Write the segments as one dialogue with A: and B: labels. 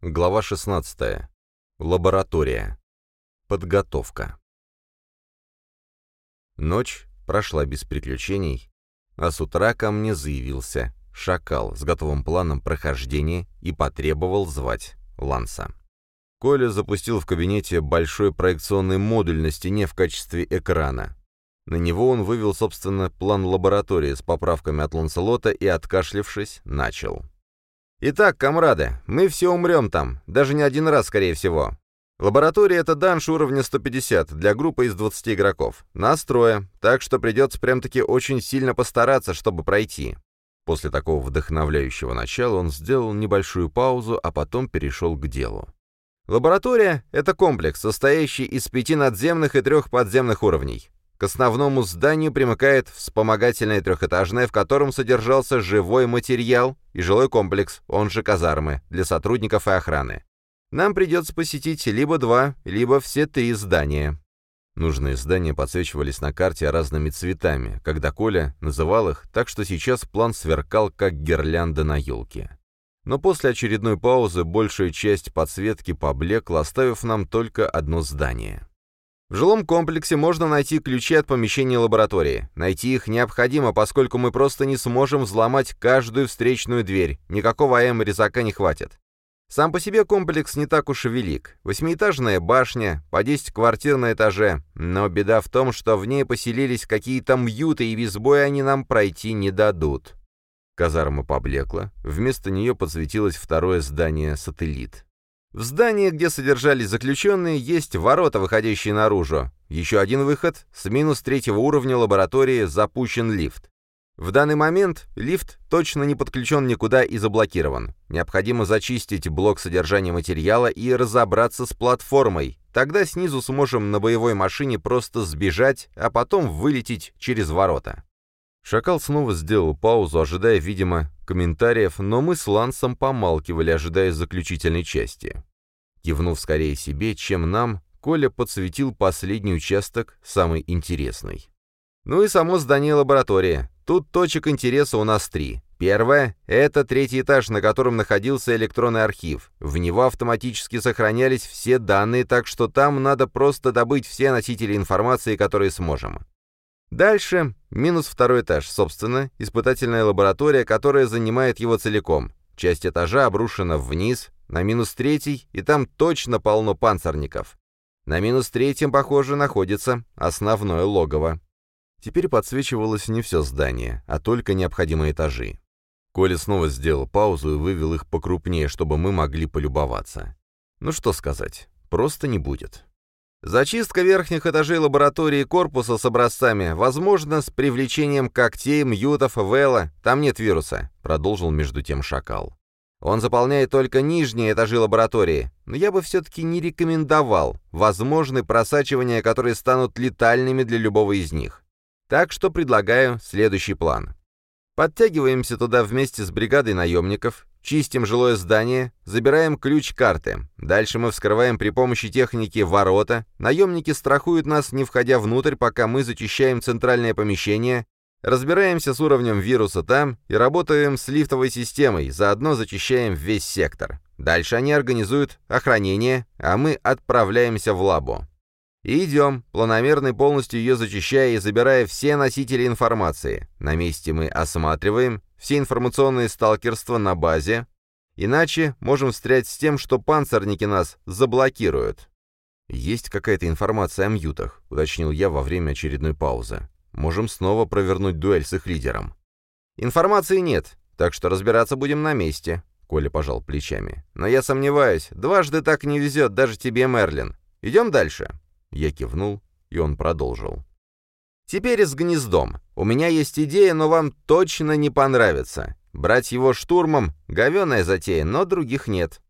A: Глава 16. Лаборатория. Подготовка. Ночь прошла без приключений, а с утра ко мне заявился шакал с готовым планом прохождения и потребовал звать Ланса. Коля запустил в кабинете большой проекционный модуль на стене в качестве экрана. На него он вывел, собственно, план лаборатории с поправками от Ланселота и, откашлившись, начал. «Итак, комрады, мы все умрем там, даже не один раз, скорее всего. Лаборатория — это данж уровня 150 для группы из 20 игроков. Нас трое, так что придется прям-таки очень сильно постараться, чтобы пройти». После такого вдохновляющего начала он сделал небольшую паузу, а потом перешел к делу. Лаборатория — это комплекс, состоящий из пяти надземных и трех подземных уровней. К основному зданию примыкает вспомогательное трехэтажное, в котором содержался живой материал и жилой комплекс, он же казармы, для сотрудников и охраны. Нам придется посетить либо два, либо все три здания. Нужные здания подсвечивались на карте разными цветами, когда Коля называл их, так что сейчас план сверкал, как гирлянда на елке. Но после очередной паузы большая часть подсветки поблекла, оставив нам только одно здание. В жилом комплексе можно найти ключи от помещения лаборатории. Найти их необходимо, поскольку мы просто не сможем взломать каждую встречную дверь. Никакого АМ резака не хватит. Сам по себе комплекс не так уж и велик. Восьмиэтажная башня, по 10 квартир на этаже. Но беда в том, что в ней поселились какие-то мьюты, и без боя они нам пройти не дадут. Казарма поблекла. Вместо нее подсветилось второе здание-сателлит. В здании, где содержались заключенные, есть ворота, выходящие наружу. Еще один выход. С минус третьего уровня лаборатории запущен лифт. В данный момент лифт точно не подключен никуда и заблокирован. Необходимо зачистить блок содержания материала и разобраться с платформой. Тогда снизу сможем на боевой машине просто сбежать, а потом вылететь через ворота. Шакал снова сделал паузу, ожидая, видимо, комментариев, но мы с Лансом помалкивали, ожидая заключительной части. Кивнув скорее себе, чем нам, Коля подсветил последний участок, самый интересный. Ну и само здание лаборатории. Тут точек интереса у нас три. Первое — это третий этаж, на котором находился электронный архив. В него автоматически сохранялись все данные, так что там надо просто добыть все носители информации, которые сможем. Дальше минус второй этаж, собственно, испытательная лаборатория, которая занимает его целиком. Часть этажа обрушена вниз, на минус третий, и там точно полно панцирников. На минус третьем, похоже, находится основное логово. Теперь подсвечивалось не все здание, а только необходимые этажи. Коля снова сделал паузу и вывел их покрупнее, чтобы мы могли полюбоваться. Ну что сказать, просто не будет. Зачистка верхних этажей лаборатории корпуса с образцами, возможно, с привлечением когтей, мьютов, вела, там нет вируса», — продолжил между тем шакал. «Он заполняет только нижние этажи лаборатории, но я бы все-таки не рекомендовал. Возможны просачивания, которые станут летальными для любого из них. Так что предлагаю следующий план. Подтягиваемся туда вместе с бригадой наемников, Чистим жилое здание, забираем ключ карты. Дальше мы вскрываем при помощи техники ворота. Наемники страхуют нас, не входя внутрь, пока мы зачищаем центральное помещение. Разбираемся с уровнем вируса там и работаем с лифтовой системой, заодно зачищаем весь сектор. Дальше они организуют охранение, а мы отправляемся в лабу. И идем, планомерно полностью ее зачищая и забирая все носители информации. На месте мы осматриваем, все информационные сталкерства на базе, иначе можем встрять с тем, что панцирники нас заблокируют. «Есть какая-то информация о мьютах», — уточнил я во время очередной паузы. «Можем снова провернуть дуэль с их лидером». «Информации нет, так что разбираться будем на месте», — Коля пожал плечами. «Но я сомневаюсь, дважды так не везет даже тебе, Мерлин. Идем дальше?» Я кивнул, и он продолжил. Теперь с гнездом. У меня есть идея, но вам точно не понравится. Брать его штурмом — говеная затея, но других нет.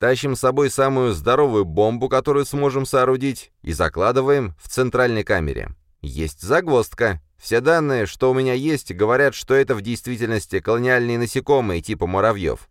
A: Тащим с собой самую здоровую бомбу, которую сможем соорудить, и закладываем в центральной камере. Есть загвоздка. Все данные, что у меня есть, говорят, что это в действительности колониальные насекомые типа муравьев.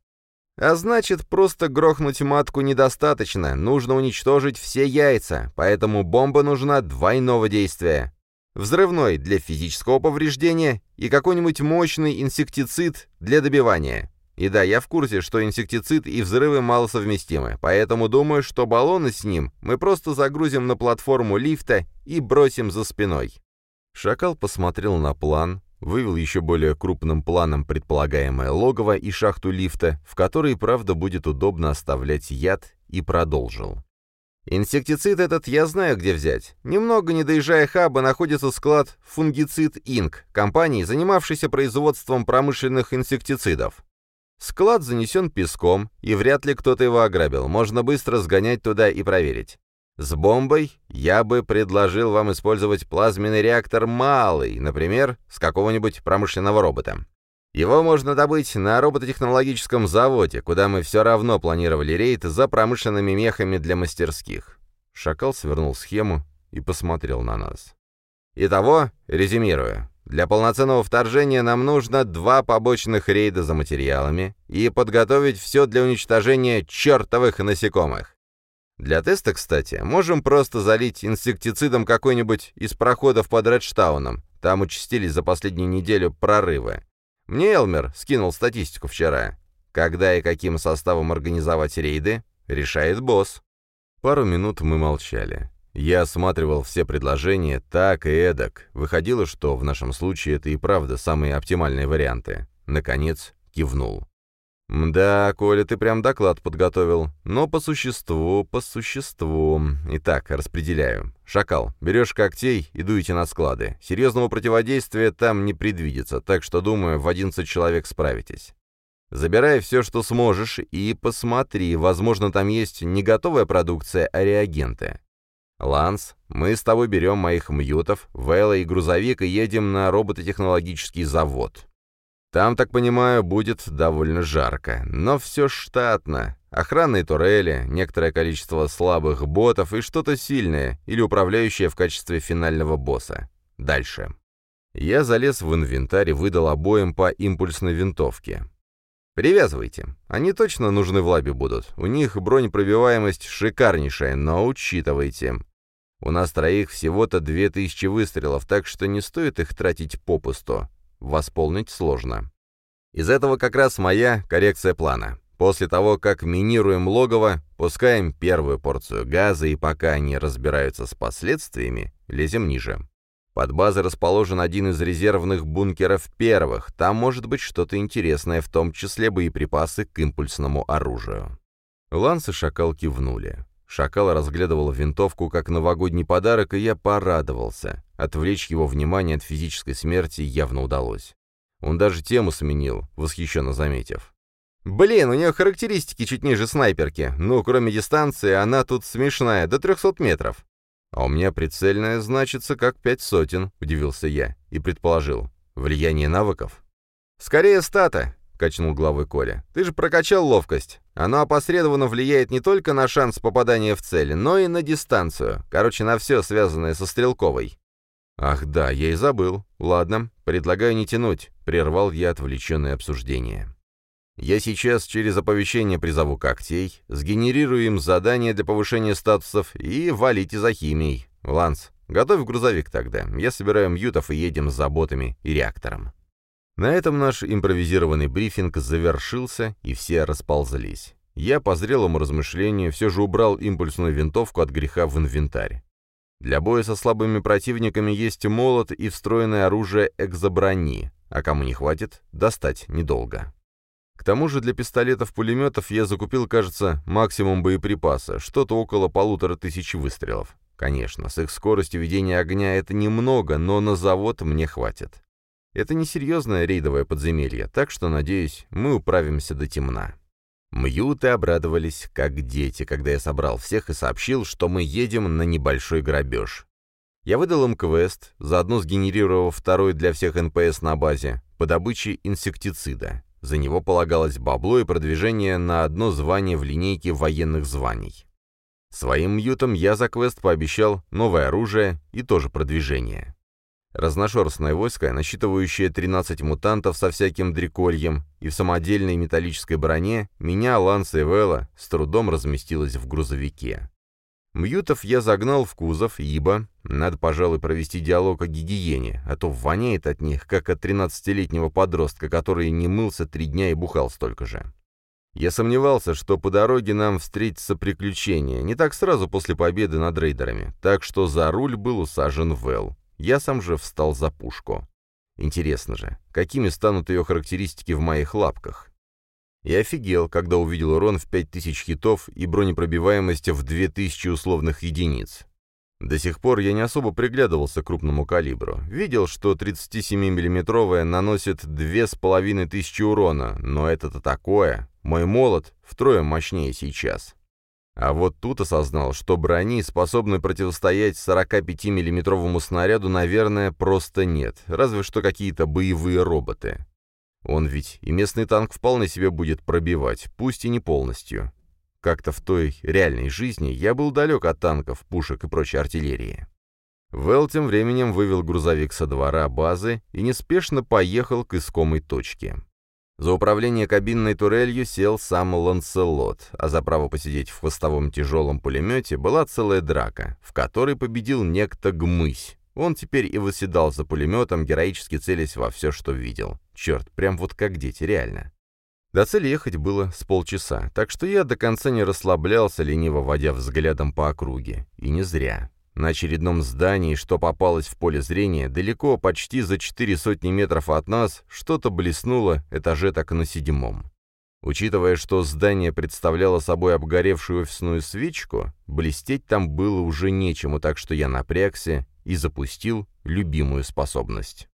A: А значит, просто грохнуть матку недостаточно, нужно уничтожить все яйца, поэтому бомба нужна двойного действия. Взрывной для физического повреждения и какой-нибудь мощный инсектицид для добивания. И да, я в курсе, что инсектицид и взрывы малосовместимы, поэтому думаю, что баллоны с ним мы просто загрузим на платформу лифта и бросим за спиной». Шакал посмотрел на план, вывел еще более крупным планом предполагаемое логово и шахту лифта, в которой, правда, будет удобно оставлять яд, и продолжил. Инсектицид этот я знаю, где взять. Немного не доезжая хаба находится склад «Фунгицид Инк», компании, занимавшейся производством промышленных инсектицидов. Склад занесен песком, и вряд ли кто-то его ограбил. Можно быстро сгонять туда и проверить. С бомбой я бы предложил вам использовать плазменный реактор малый, например, с какого-нибудь промышленного робота. Его можно добыть на робототехнологическом заводе, куда мы все равно планировали рейд за промышленными мехами для мастерских. Шакал свернул схему и посмотрел на нас. Итого, резюмирую, для полноценного вторжения нам нужно два побочных рейда за материалами и подготовить все для уничтожения чертовых насекомых. Для теста, кстати, можем просто залить инсектицидом какой-нибудь из проходов под Редштауном. Там участились за последнюю неделю прорывы. Мне Элмер скинул статистику вчера. Когда и каким составом организовать рейды, решает босс. Пару минут мы молчали. Я осматривал все предложения так и эдак. Выходило, что в нашем случае это и правда самые оптимальные варианты. Наконец, кивнул. «Да, Коля, ты прям доклад подготовил. Но по существу, по существу. Итак, распределяю. Шакал, берешь когтей и дуете на склады. Серьезного противодействия там не предвидится, так что, думаю, в 11 человек справитесь. Забирай все, что сможешь, и посмотри, возможно, там есть не готовая продукция, а реагенты. Ланс, мы с тобой берем моих мьютов, Вэлла и грузовик и едем на робототехнологический завод. Там, так понимаю, будет довольно жарко, но все штатно. Охранные турели, некоторое количество слабых ботов и что-то сильное, или управляющее в качестве финального босса. Дальше. Я залез в инвентарь и выдал обоим по импульсной винтовке. «Привязывайте. Они точно нужны в лабе будут. У них бронепробиваемость шикарнейшая, но учитывайте. У нас троих всего-то две тысячи выстрелов, так что не стоит их тратить попусту восполнить сложно. Из этого как раз моя коррекция плана. После того, как минируем логово, пускаем первую порцию газа и пока они разбираются с последствиями, лезем ниже. Под базой расположен один из резервных бункеров первых, там может быть что-то интересное, в том числе боеприпасы к импульсному оружию. Ланс и Шакал кивнули. Шакал разглядывал винтовку как новогодний подарок, и я порадовался. Отвлечь его внимание от физической смерти явно удалось. Он даже тему сменил, восхищенно заметив. «Блин, у нее характеристики чуть ниже снайперки. Ну, кроме дистанции, она тут смешная, до 300 метров». «А у меня прицельная значится как пять сотен», — удивился я и предположил. «Влияние навыков?» «Скорее стата качнул головой Коля. «Ты же прокачал ловкость. Оно опосредованно влияет не только на шанс попадания в цель, но и на дистанцию. Короче, на все, связанное со стрелковой». «Ах да, я и забыл. Ладно, предлагаю не тянуть», — прервал я отвлеченное обсуждение. «Я сейчас через оповещение призову когтей, сгенерирую им задание для повышения статусов и валите за химией. Ланс, готовь грузовик тогда. Я собираю мьютов и едем с заботами и реактором». На этом наш импровизированный брифинг завершился, и все расползлись. Я по зрелому размышлению все же убрал импульсную винтовку от греха в инвентарь. Для боя со слабыми противниками есть молот и встроенное оружие экзоброни, а кому не хватит, достать недолго. К тому же для пистолетов-пулеметов я закупил, кажется, максимум боеприпаса, что-то около полутора тысяч выстрелов. Конечно, с их скоростью ведения огня это немного, но на завод мне хватит. Это несерьезное рейдовое подземелье, так что, надеюсь, мы управимся до темна. Мьюты обрадовались, как дети, когда я собрал всех и сообщил, что мы едем на небольшой грабеж. Я выдал им квест, заодно сгенерировав второй для всех НПС на базе, по добыче инсектицида. За него полагалось бабло и продвижение на одно звание в линейке военных званий. Своим мьютам я за квест пообещал новое оружие и тоже продвижение. Разношерстное войско, насчитывающее 13 мутантов со всяким дрекольем, и в самодельной металлической броне, меня, Ланса и Вэлла с трудом разместилось в грузовике. Мьютов я загнал в кузов, ибо надо, пожалуй, провести диалог о гигиене, а то воняет от них, как от 13-летнего подростка, который не мылся три дня и бухал столько же. Я сомневался, что по дороге нам встретится приключение, не так сразу после победы над рейдерами, так что за руль был усажен Вэл. Я сам же встал за пушку. Интересно же, какими станут ее характеристики в моих лапках? Я офигел, когда увидел урон в 5000 хитов и бронепробиваемость в 2000 условных единиц. До сих пор я не особо приглядывался к крупному калибру. Видел, что 37 миллиметровая наносит 2500 урона, но это-то такое. Мой молот втрое мощнее сейчас. А вот тут осознал, что брони, способной противостоять 45 миллиметровому снаряду, наверное, просто нет, разве что какие-то боевые роботы. Он ведь и местный танк вполне себе будет пробивать, пусть и не полностью. Как-то в той реальной жизни я был далек от танков, пушек и прочей артиллерии. Вэл тем временем вывел грузовик со двора базы и неспешно поехал к искомой точке. За управление кабинной турелью сел сам Ланселот, а за право посидеть в хвостовом тяжелом пулемете была целая драка, в которой победил некто Гмысь. Он теперь и выседал за пулеметом, героически целясь во все, что видел. Черт, прям вот как дети, реально. До цели ехать было с полчаса, так что я до конца не расслаблялся, лениво водя взглядом по округе. И не зря. На очередном здании, что попалось в поле зрения, далеко, почти за четыре сотни метров от нас, что-то блеснуло этаже так на седьмом. Учитывая, что здание представляло собой обгоревшую офисную свечку, блестеть там было уже нечему, так что я напрягся и запустил любимую способность.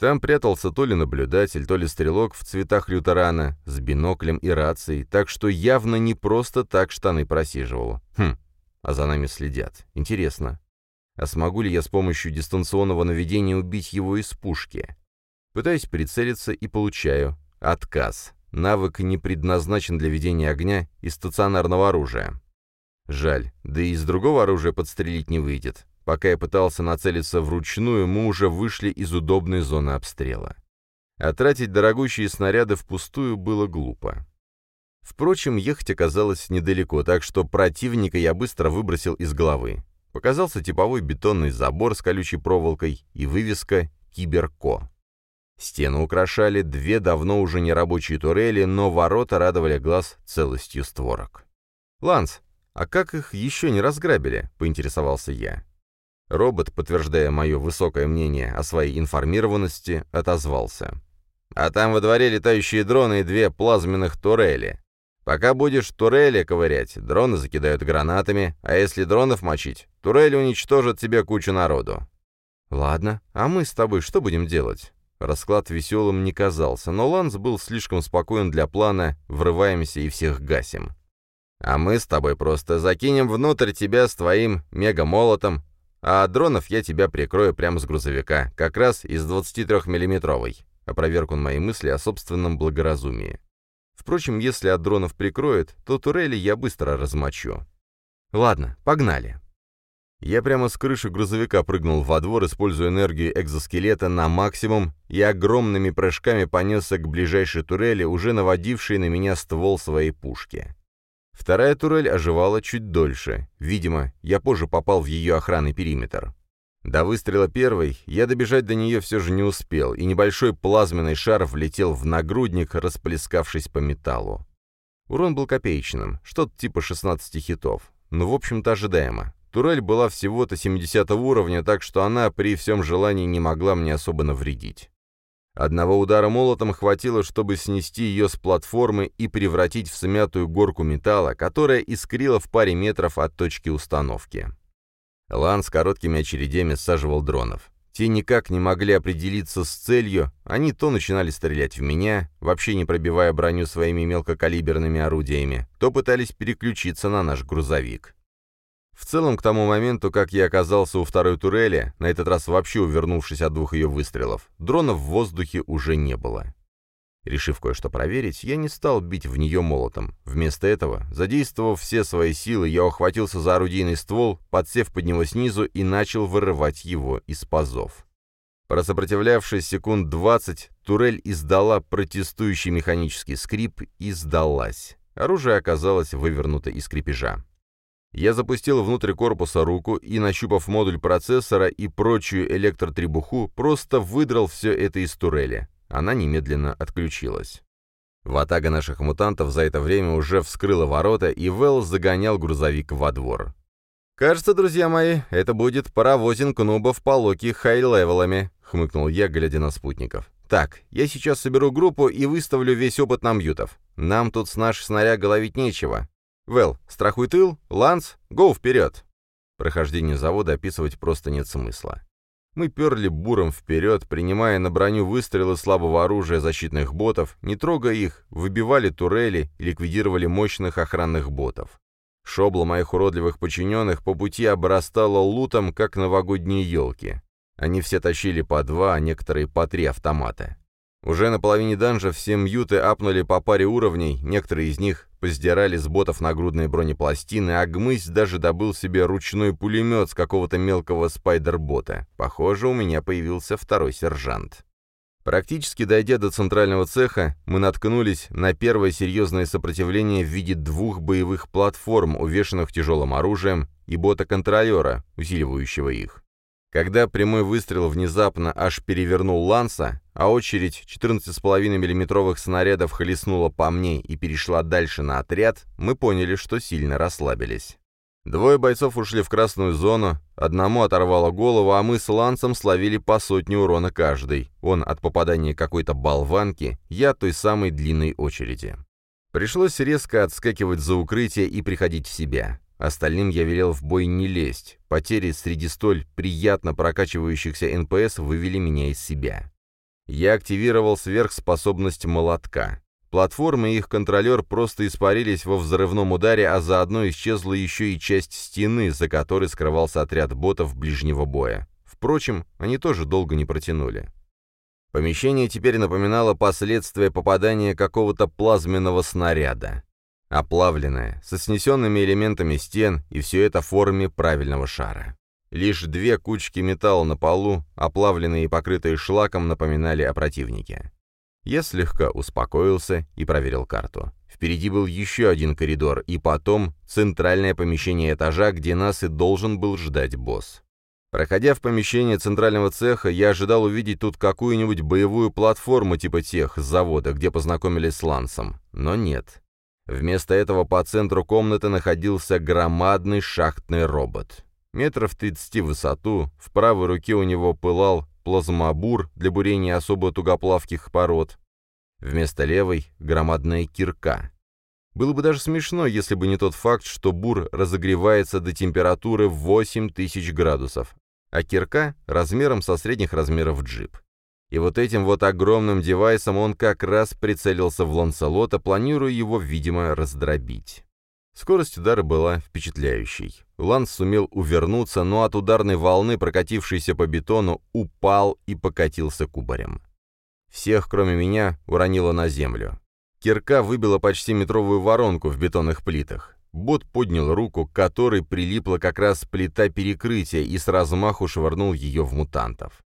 A: Там прятался то ли наблюдатель, то ли стрелок в цветах лютерана, с биноклем и рацией, так что явно не просто так штаны просиживал. Хм, а за нами следят. Интересно. А смогу ли я с помощью дистанционного наведения убить его из пушки? Пытаюсь прицелиться и получаю. Отказ. Навык не предназначен для ведения огня из стационарного оружия. Жаль, да и из другого оружия подстрелить не выйдет. Пока я пытался нацелиться вручную, мы уже вышли из удобной зоны обстрела. А тратить дорогущие снаряды впустую было глупо. Впрочем, ехать оказалось недалеко, так что противника я быстро выбросил из головы. Показался типовой бетонный забор с колючей проволокой и вывеска «Киберко». Стены украшали две давно уже нерабочие турели, но ворота радовали глаз целостью створок. «Ланс, а как их еще не разграбили?» — поинтересовался я. Робот, подтверждая мое высокое мнение о своей информированности, отозвался. «А там во дворе летающие дроны и две плазменных турели. Пока будешь турели ковырять, дроны закидают гранатами, а если дронов мочить, турели уничтожат тебе кучу народу». «Ладно, а мы с тобой что будем делать?» Расклад веселым не казался, но Ланс был слишком спокоен для плана «врываемся и всех гасим». «А мы с тобой просто закинем внутрь тебя с твоим мега-молотом, а дронов я тебя прикрою прямо с грузовика, как раз из 23-миллиметровой», — опроверг он мои мысли о собственном благоразумии. Впрочем, если от дронов прикроет, то турели я быстро размочу. Ладно, погнали. Я прямо с крыши грузовика прыгнул во двор, используя энергию экзоскелета на максимум, и огромными прыжками понесся к ближайшей турели, уже наводившей на меня ствол своей пушки. Вторая турель оживала чуть дольше. Видимо, я позже попал в ее охранный периметр. До выстрела первой я добежать до нее все же не успел, и небольшой плазменный шар влетел в нагрудник, расплескавшись по металлу. Урон был копеечным, что-то типа 16 хитов. Но, в общем-то, ожидаемо. Турель была всего-то 70 уровня, так что она при всем желании не могла мне особо навредить. Одного удара молотом хватило, чтобы снести ее с платформы и превратить в смятую горку металла, которая искрила в паре метров от точки установки. Лан с короткими очередями саживал дронов. Те никак не могли определиться с целью, они то начинали стрелять в меня, вообще не пробивая броню своими мелкокалиберными орудиями, то пытались переключиться на наш грузовик. В целом, к тому моменту, как я оказался у второй турели, на этот раз вообще увернувшись от двух ее выстрелов, дронов в воздухе уже не было. Решив кое-что проверить, я не стал бить в нее молотом. Вместо этого, задействовав все свои силы, я ухватился за орудийный ствол, подсев под него снизу и начал вырывать его из пазов. Просопротивлявшись секунд двадцать, турель издала протестующий механический скрип и сдалась. Оружие оказалось вывернуто из крепежа. Я запустил внутрь корпуса руку и, нащупав модуль процессора и прочую электротребуху, просто выдрал все это из турели. Она немедленно отключилась. Ватага наших мутантов за это время уже вскрыла ворота, и Вэл загонял грузовик во двор. «Кажется, друзья мои, это будет паровозинг нубов по локе хай-левелами», — хмыкнул я, глядя на спутников. «Так, я сейчас соберу группу и выставлю весь опыт на мьютов. Нам тут с нашей снарягой ловить нечего. Вэл, страхуй тыл, Ланс, go вперед!» Прохождение завода описывать просто нет смысла. Мы перли буром вперед, принимая на броню выстрелы слабого оружия защитных ботов, не трогая их, выбивали турели и ликвидировали мощных охранных ботов. Шобла моих уродливых подчиненных по пути обрастала лутом, как новогодние елки. Они все тащили по два, а некоторые по три автомата. Уже на половине данжа все мьюты апнули по паре уровней, некоторые из них поздирали с ботов нагрудные бронепластины, а Гмысь даже добыл себе ручной пулемет с какого-то мелкого спайдер-бота. Похоже, у меня появился второй сержант. Практически дойдя до центрального цеха, мы наткнулись на первое серьезное сопротивление в виде двух боевых платформ, увешанных тяжелым оружием, и бота-контролера, усиливающего их. Когда прямой выстрел внезапно аж перевернул Ланса, а очередь 14,5 миллиметровых снарядов хлестнула по мне и перешла дальше на отряд, мы поняли, что сильно расслабились. Двое бойцов ушли в красную зону, одному оторвало голову, а мы с Лансом словили по сотне урона каждый. Он от попадания какой-то болванки, я той самой длинной очереди. Пришлось резко отскакивать за укрытие и приходить в себя. Остальным я велел в бой не лезть. Потери среди столь приятно прокачивающихся НПС вывели меня из себя. Я активировал сверхспособность молотка. Платформы и их контролер просто испарились во взрывном ударе, а заодно исчезла еще и часть стены, за которой скрывался отряд ботов ближнего боя. Впрочем, они тоже долго не протянули. Помещение теперь напоминало последствия попадания какого-то плазменного снаряда. Оплавленное, со снесенными элементами стен, и все это в форме правильного шара. Лишь две кучки металла на полу, оплавленные и покрытые шлаком, напоминали о противнике. Я слегка успокоился и проверил карту. Впереди был еще один коридор, и потом центральное помещение этажа, где нас и должен был ждать босс. Проходя в помещение центрального цеха, я ожидал увидеть тут какую-нибудь боевую платформу типа тех с завода, где познакомились с Лансом. Но нет. Вместо этого по центру комнаты находился громадный шахтный робот метров 30 в высоту, в правой руке у него пылал плазмобур для бурения особо тугоплавких пород, вместо левой — громадная кирка. Было бы даже смешно, если бы не тот факт, что бур разогревается до температуры 8000 градусов, а кирка — размером со средних размеров джип. И вот этим вот огромным девайсом он как раз прицелился в Ланселота, планируя его, видимо, раздробить. Скорость удара была впечатляющей. Ланс сумел увернуться, но от ударной волны, прокатившейся по бетону, упал и покатился кубарем. Всех, кроме меня, уронило на землю. Кирка выбила почти метровую воронку в бетонных плитах. Бот поднял руку, к которой прилипла как раз плита перекрытия, и с размаху швырнул ее в мутантов.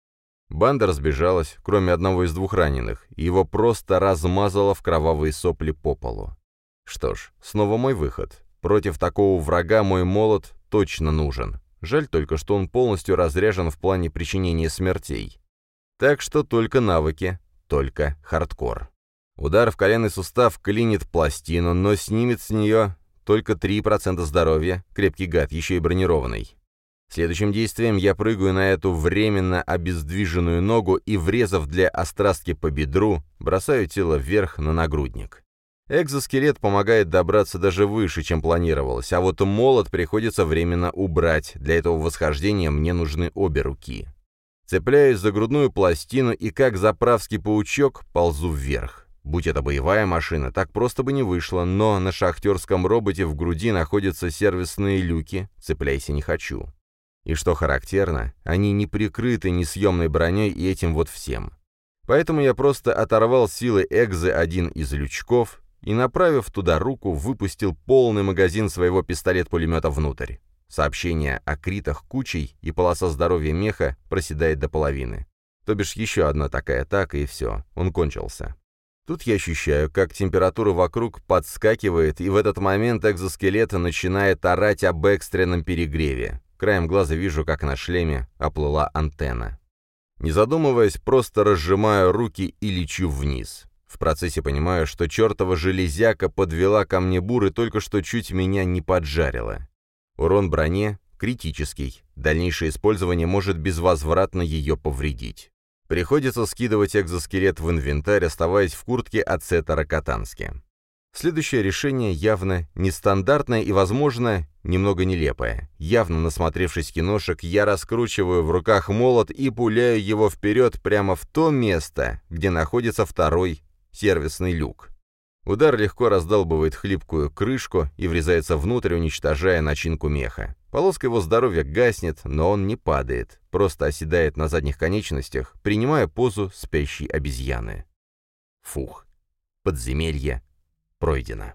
A: Банда разбежалась, кроме одного из двух раненых, и его просто размазало в кровавые сопли по полу. Что ж, снова мой выход. Против такого врага мой молот точно нужен. Жаль только, что он полностью разряжен в плане причинения смертей. Так что только навыки, только хардкор. Удар в коленный сустав клинит пластину, но снимет с нее только 3% здоровья, крепкий гад, еще и бронированный. Следующим действием я прыгаю на эту временно обездвиженную ногу и, врезав для острастки по бедру, бросаю тело вверх на нагрудник. Экзоскелет помогает добраться даже выше, чем планировалось, а вот молот приходится временно убрать. Для этого восхождения мне нужны обе руки. Цепляюсь за грудную пластину и, как заправский паучок, ползу вверх. Будь это боевая машина, так просто бы не вышло, но на шахтерском роботе в груди находятся сервисные люки, цепляйся не хочу. И что характерно, они не прикрыты несъемной броней и этим вот всем. Поэтому я просто оторвал силы экзы один из лючков, и, направив туда руку, выпустил полный магазин своего пистолет-пулемета внутрь. Сообщение о критах кучей, и полоса здоровья меха проседает до половины. То бишь еще одна такая атака, и все, он кончился. Тут я ощущаю, как температура вокруг подскакивает, и в этот момент экзоскелет начинает орать об экстренном перегреве. Краем глаза вижу, как на шлеме оплыла антенна. Не задумываясь, просто разжимаю руки и лечу вниз. В процессе понимаю, что чертова железяка подвела ко мне бур и только что чуть меня не поджарила. Урон броне критический. Дальнейшее использование может безвозвратно ее повредить. Приходится скидывать экзоскелет в инвентарь, оставаясь в куртке от Сета Рокотански. Следующее решение явно нестандартное и, возможно, немного нелепое. Явно насмотревшись киношек, я раскручиваю в руках молот и пуляю его вперед прямо в то место, где находится второй сервисный люк. Удар легко раздалбывает хлипкую крышку и врезается внутрь, уничтожая начинку меха. Полоска его здоровья гаснет, но он не падает, просто оседает на задних конечностях, принимая позу спящей обезьяны. Фух. Подземелье пройдено.